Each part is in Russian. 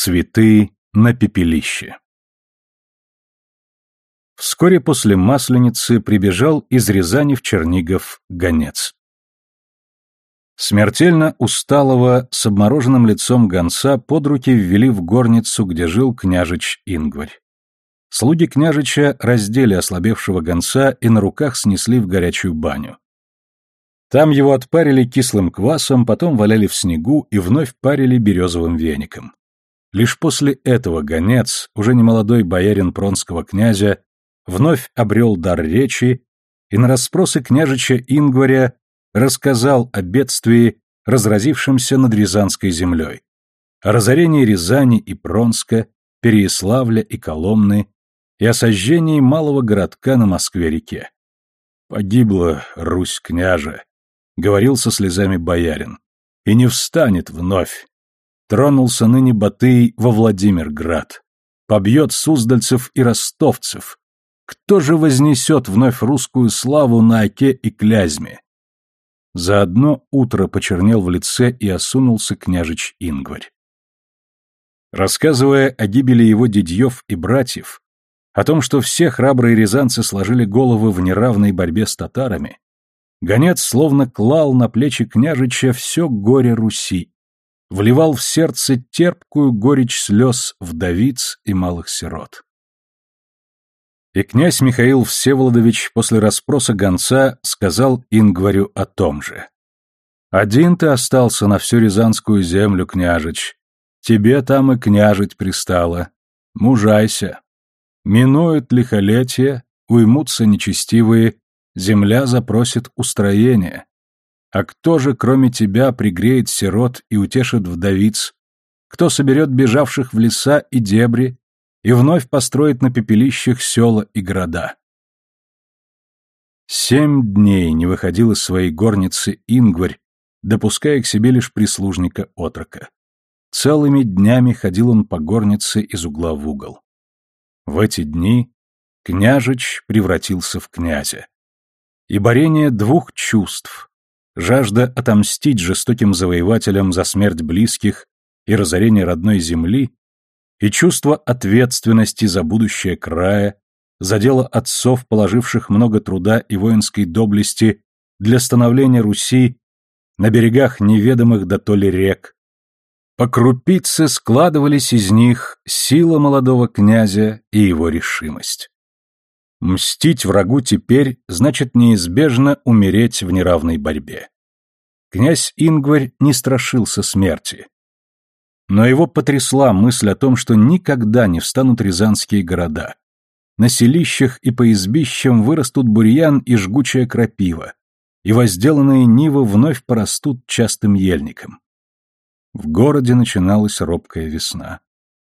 Цветы на пепелище. Вскоре после Масленицы прибежал из Рязани в Чернигов гонец. Смертельно усталого, с обмороженным лицом гонца под руки ввели в горницу, где жил княжич Ингварь. Слуги княжича раздели ослабевшего гонца и на руках снесли в горячую баню. Там его отпарили кислым квасом, потом валяли в снегу и вновь парили березовым веником. Лишь после этого гонец, уже немолодой боярин пронского князя, вновь обрел дар речи и на расспросы княжича Ингваря рассказал о бедствии, разразившемся над Рязанской землей, о разорении Рязани и Пронска, Переяславля и Коломны и о сожжении малого городка на Москве-реке. «Погибла Русь княже», — говорил со слезами боярин, — «и не встанет вновь. Тронулся ныне Батый во Владимирград, побьет суздальцев и ростовцев, кто же вознесет вновь русскую славу на Оке и Клязьме? За одно утро почернел в лице и осунулся княжич Ингварь. Рассказывая о гибели его дедьев и братьев, о том, что все храбрые рязанцы сложили головы в неравной борьбе с татарами, гонец словно клал на плечи княжича все горе Руси, вливал в сердце терпкую горечь слез вдовиц и малых сирот. И князь Михаил Всеволодович после расспроса гонца сказал Ингварю о том же. «Один ты остался на всю Рязанскую землю, княжич. Тебе там и княжить пристало. Мужайся. Минует лихолетие, уймутся нечестивые, земля запросит устроение. А кто же, кроме тебя, пригреет сирот и утешит вдовиц? Кто соберет бежавших в леса и дебри, и вновь построит на пепелищах села и города. Семь дней не выходил из своей горницы Ингварь, допуская к себе лишь прислужника отрока. Целыми днями ходил он по горнице из угла в угол. В эти дни княжич превратился в князя. И борение двух чувств — жажда отомстить жестоким завоевателям за смерть близких и разорение родной земли и чувство ответственности за будущее края, за дело отцов, положивших много труда и воинской доблести для становления Руси на берегах неведомых до то ли рек. По крупице складывались из них сила молодого князя и его решимость. Мстить врагу теперь значит неизбежно умереть в неравной борьбе. Князь Ингварь не страшился смерти. Но его потрясла мысль о том, что никогда не встанут рязанские города. На селищах и по избищам вырастут бурьян и жгучая крапива, и возделанные нивы вновь порастут частым ельником. В городе начиналась робкая весна.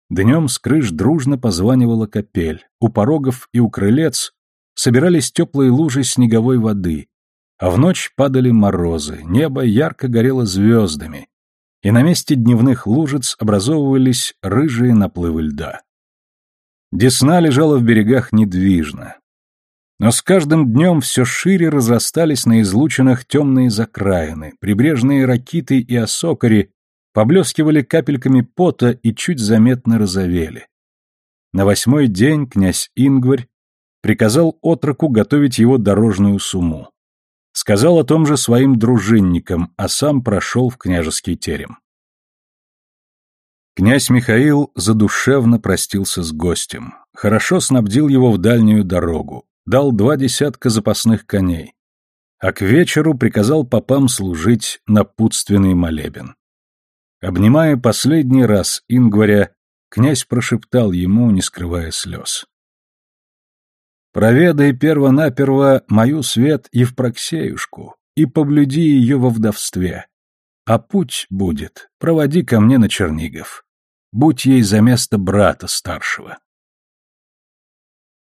Днем с крыш дружно позванивала капель, у порогов и у крылец собирались теплые лужи снеговой воды, а в ночь падали морозы, небо ярко горело звездами, и на месте дневных лужиц образовывались рыжие наплывы льда. Десна лежала в берегах недвижно. Но с каждым днем все шире разрастались на излучинах темные закраины, прибрежные ракиты и осокари поблескивали капельками пота и чуть заметно розовели. На восьмой день князь Ингварь приказал отроку готовить его дорожную сумму. Сказал о том же своим дружинникам, а сам прошел в княжеский терем. Князь Михаил задушевно простился с гостем, хорошо снабдил его в дальнюю дорогу, дал два десятка запасных коней, а к вечеру приказал попам служить напутственный молебен. Обнимая последний раз Ингваря, князь прошептал ему, не скрывая слез. Проведай перво-наперво мою свет Евпроксеюшку и поблюди ее во вдовстве. А путь будет, проводи ко мне на Чернигов. Будь ей за место брата старшего.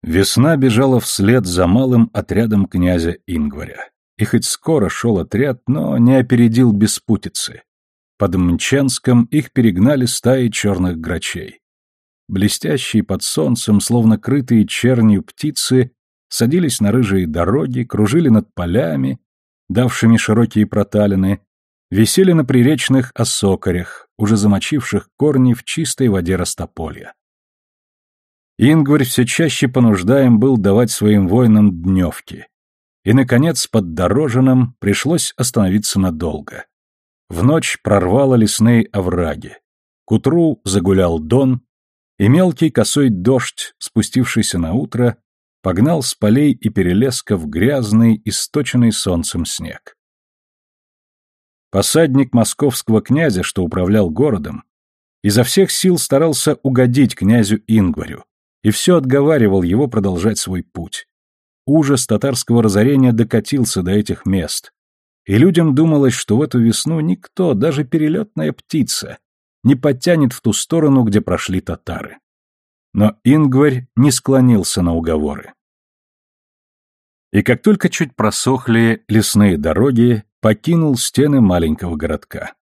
Весна бежала вслед за малым отрядом князя Ингваря. И хоть скоро шел отряд, но не опередил беспутицы. Под Мчанском их перегнали стаи черных грачей. Блестящие под солнцем, словно крытые чернью птицы, садились на рыжие дороги, кружили над полями, давшими широкие проталины, висели на приречных осокарях, уже замочивших корни в чистой воде растополья. Ингварь все чаще понуждаем был давать своим воинам дневки. И, наконец, под Дорожином пришлось остановиться надолго. В ночь прорвало лесные овраги. К утру загулял дон, и мелкий косой дождь, спустившийся на утро, погнал с полей и перелесков грязный, источенный солнцем снег. Посадник московского князя, что управлял городом, изо всех сил старался угодить князю Ингварю и все отговаривал его продолжать свой путь. Ужас татарского разорения докатился до этих мест, и людям думалось, что в эту весну никто, даже перелетная птица, не подтянет в ту сторону, где прошли татары. Но Ингварь не склонился на уговоры. И как только чуть просохли лесные дороги, покинул стены маленького городка.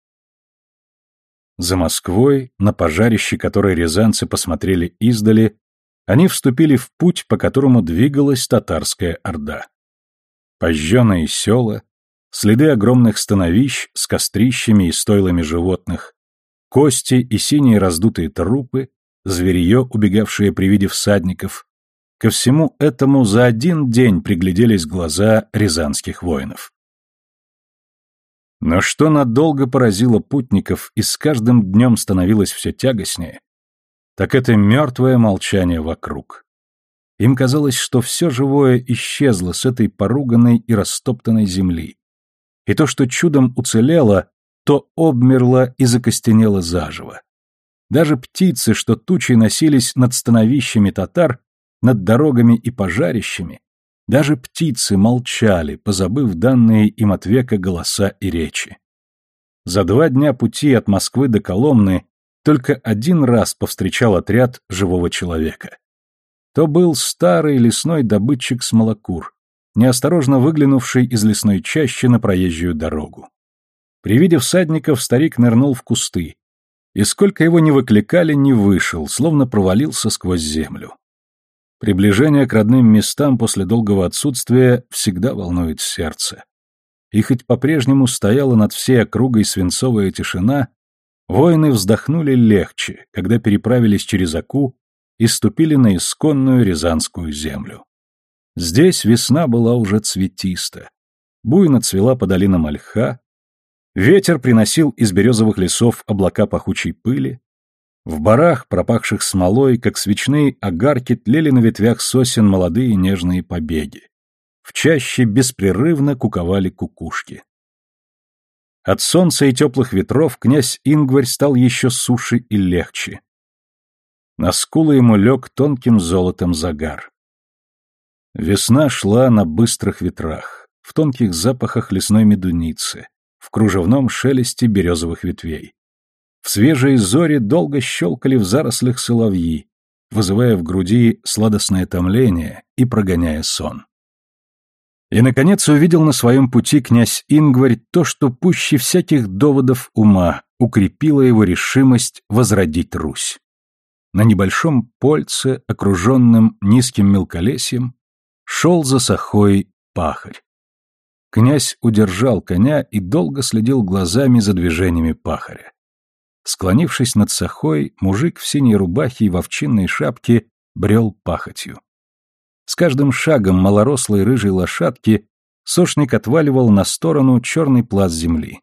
За Москвой, на пожарище, которое рязанцы посмотрели издали, они вступили в путь, по которому двигалась татарская орда. Пожженные села, следы огромных становищ с кострищами и стойлами животных, кости и синие раздутые трупы, зверье, убегавшее при виде всадников. Ко всему этому за один день пригляделись глаза рязанских воинов. Но что надолго поразило путников и с каждым днем становилось все тягостнее, так это мертвое молчание вокруг. Им казалось, что все живое исчезло с этой поруганной и растоптанной земли. И то, что чудом уцелело, то обмерло и закостенело заживо. Даже птицы, что тучей носились над становищами татар, над дорогами и пожарищами, даже птицы молчали, позабыв данные им от века голоса и речи. За два дня пути от Москвы до Коломны только один раз повстречал отряд живого человека. То был старый лесной добытчик Смолокур, неосторожно выглянувший из лесной чащи на проезжую дорогу. При виде всадников старик нырнул в кусты, и сколько его не выкликали, не вышел, словно провалился сквозь землю. Приближение к родным местам после долгого отсутствия всегда волнует сердце. И хоть по-прежнему стояла над всей округой свинцовая тишина, воины вздохнули легче, когда переправились через Аку и ступили на исконную рязанскую землю. Здесь весна была уже цветиста. Буйно цвела по долинам ольха, ветер приносил из березовых лесов облака пахучей пыли, в барах, пропахших смолой, как свечные огарки, тлели на ветвях сосен молодые нежные побеги. В чаще беспрерывно куковали кукушки. От солнца и теплых ветров князь Ингварь стал еще суше и легче. На скулы ему лег тонким золотом загар. Весна шла на быстрых ветрах, в тонких запахах лесной медуницы, в кружевном шелесте березовых ветвей. В свежей зоре долго щелкали в зарослях соловьи, вызывая в груди сладостное томление и прогоняя сон. И, наконец, увидел на своем пути князь Ингварь то, что пуще всяких доводов ума укрепило его решимость возродить Русь. На небольшом польце, окруженном низким мелколесьем, Шел за сахой пахарь. Князь удержал коня и долго следил глазами за движениями пахаря. Склонившись над сахой, мужик в синей рубахе и в овчинной шапке брел пахотью. С каждым шагом малорослой рыжей лошадки сошник отваливал на сторону черный пласт земли.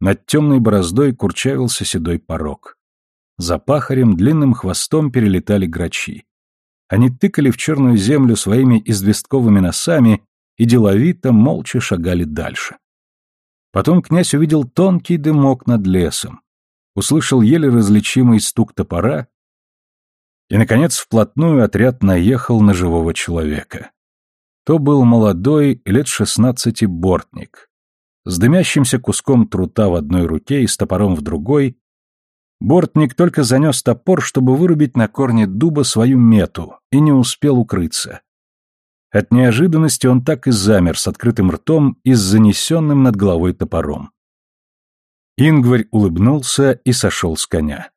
Над темной бороздой курчавился седой порог. За пахарем длинным хвостом перелетали грачи. Они тыкали в черную землю своими известковыми носами и деловито, молча шагали дальше. Потом князь увидел тонкий дымок над лесом, услышал еле различимый стук топора, и, наконец, вплотную отряд наехал на живого человека. То был молодой, лет шестнадцати, бортник. С дымящимся куском трута в одной руке и с топором в другой, Бортник только занес топор, чтобы вырубить на корне дуба свою мету, и не успел укрыться. От неожиданности он так и замер с открытым ртом и с занесенным над головой топором. Ингварь улыбнулся и сошел с коня.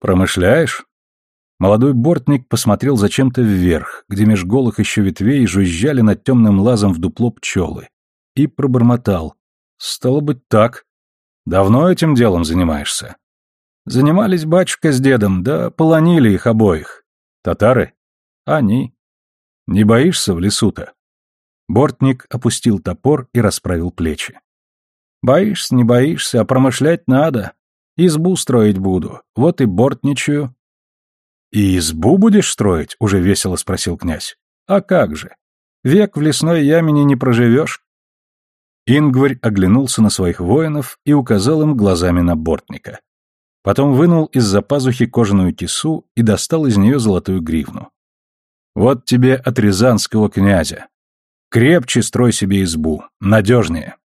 «Промышляешь?» Молодой бортник посмотрел зачем-то вверх, где меж голых еще ветвей жужжали над темным лазом в дупло пчелы, и пробормотал. «Стало быть, так. Давно этим делом занимаешься?» Занимались батюшка с дедом, да полонили их обоих. Татары? Они. Не боишься в лесу-то? Бортник опустил топор и расправил плечи. Боишься, не боишься, а промышлять надо. Избу строить буду, вот и бортничаю. И избу будешь строить? Уже весело спросил князь. А как же? Век в лесной ямине не проживешь. Ингварь оглянулся на своих воинов и указал им глазами на бортника. Потом вынул из-за пазухи кожаную кису и достал из нее золотую гривну. «Вот тебе от рязанского князя. Крепче строй себе избу, надежнее».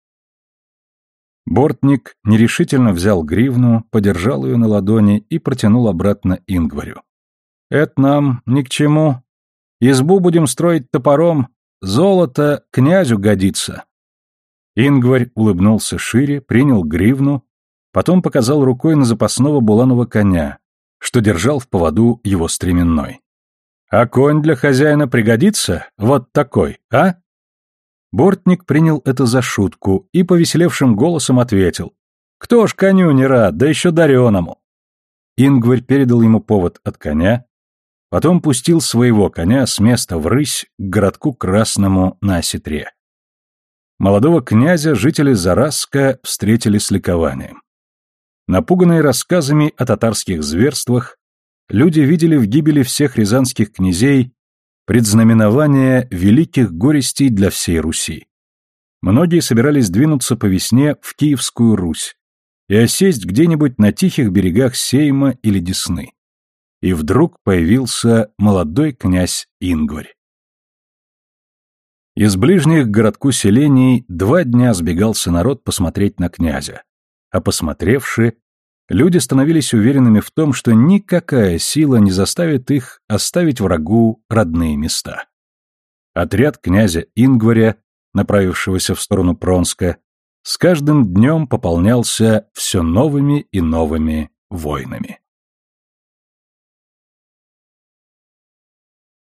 Бортник нерешительно взял гривну, подержал ее на ладони и протянул обратно Ингварю. «Это нам ни к чему. Избу будем строить топором, золото князю годится». Ингварь улыбнулся шире, принял гривну Потом показал рукой на запасного буланого коня, что держал в поводу его стременной. «А конь для хозяина пригодится? Вот такой, а?» Бортник принял это за шутку и повеселевшим голосом ответил. «Кто ж коню не рад, да еще дареному!» Ингварь передал ему повод от коня, потом пустил своего коня с места в рысь к городку Красному на осетре. Молодого князя жители Зараска встретили с ликованием. Напуганные рассказами о татарских зверствах, люди видели в гибели всех рязанских князей предзнаменование великих горестей для всей Руси. Многие собирались двинуться по весне в Киевскую Русь и осесть где-нибудь на тихих берегах Сейма или Десны. И вдруг появился молодой князь Ингварь. Из ближних к городку селений два дня сбегался народ посмотреть на князя а посмотревши, люди становились уверенными в том, что никакая сила не заставит их оставить врагу родные места. Отряд князя Ингваря, направившегося в сторону Пронска, с каждым днем пополнялся все новыми и новыми войнами.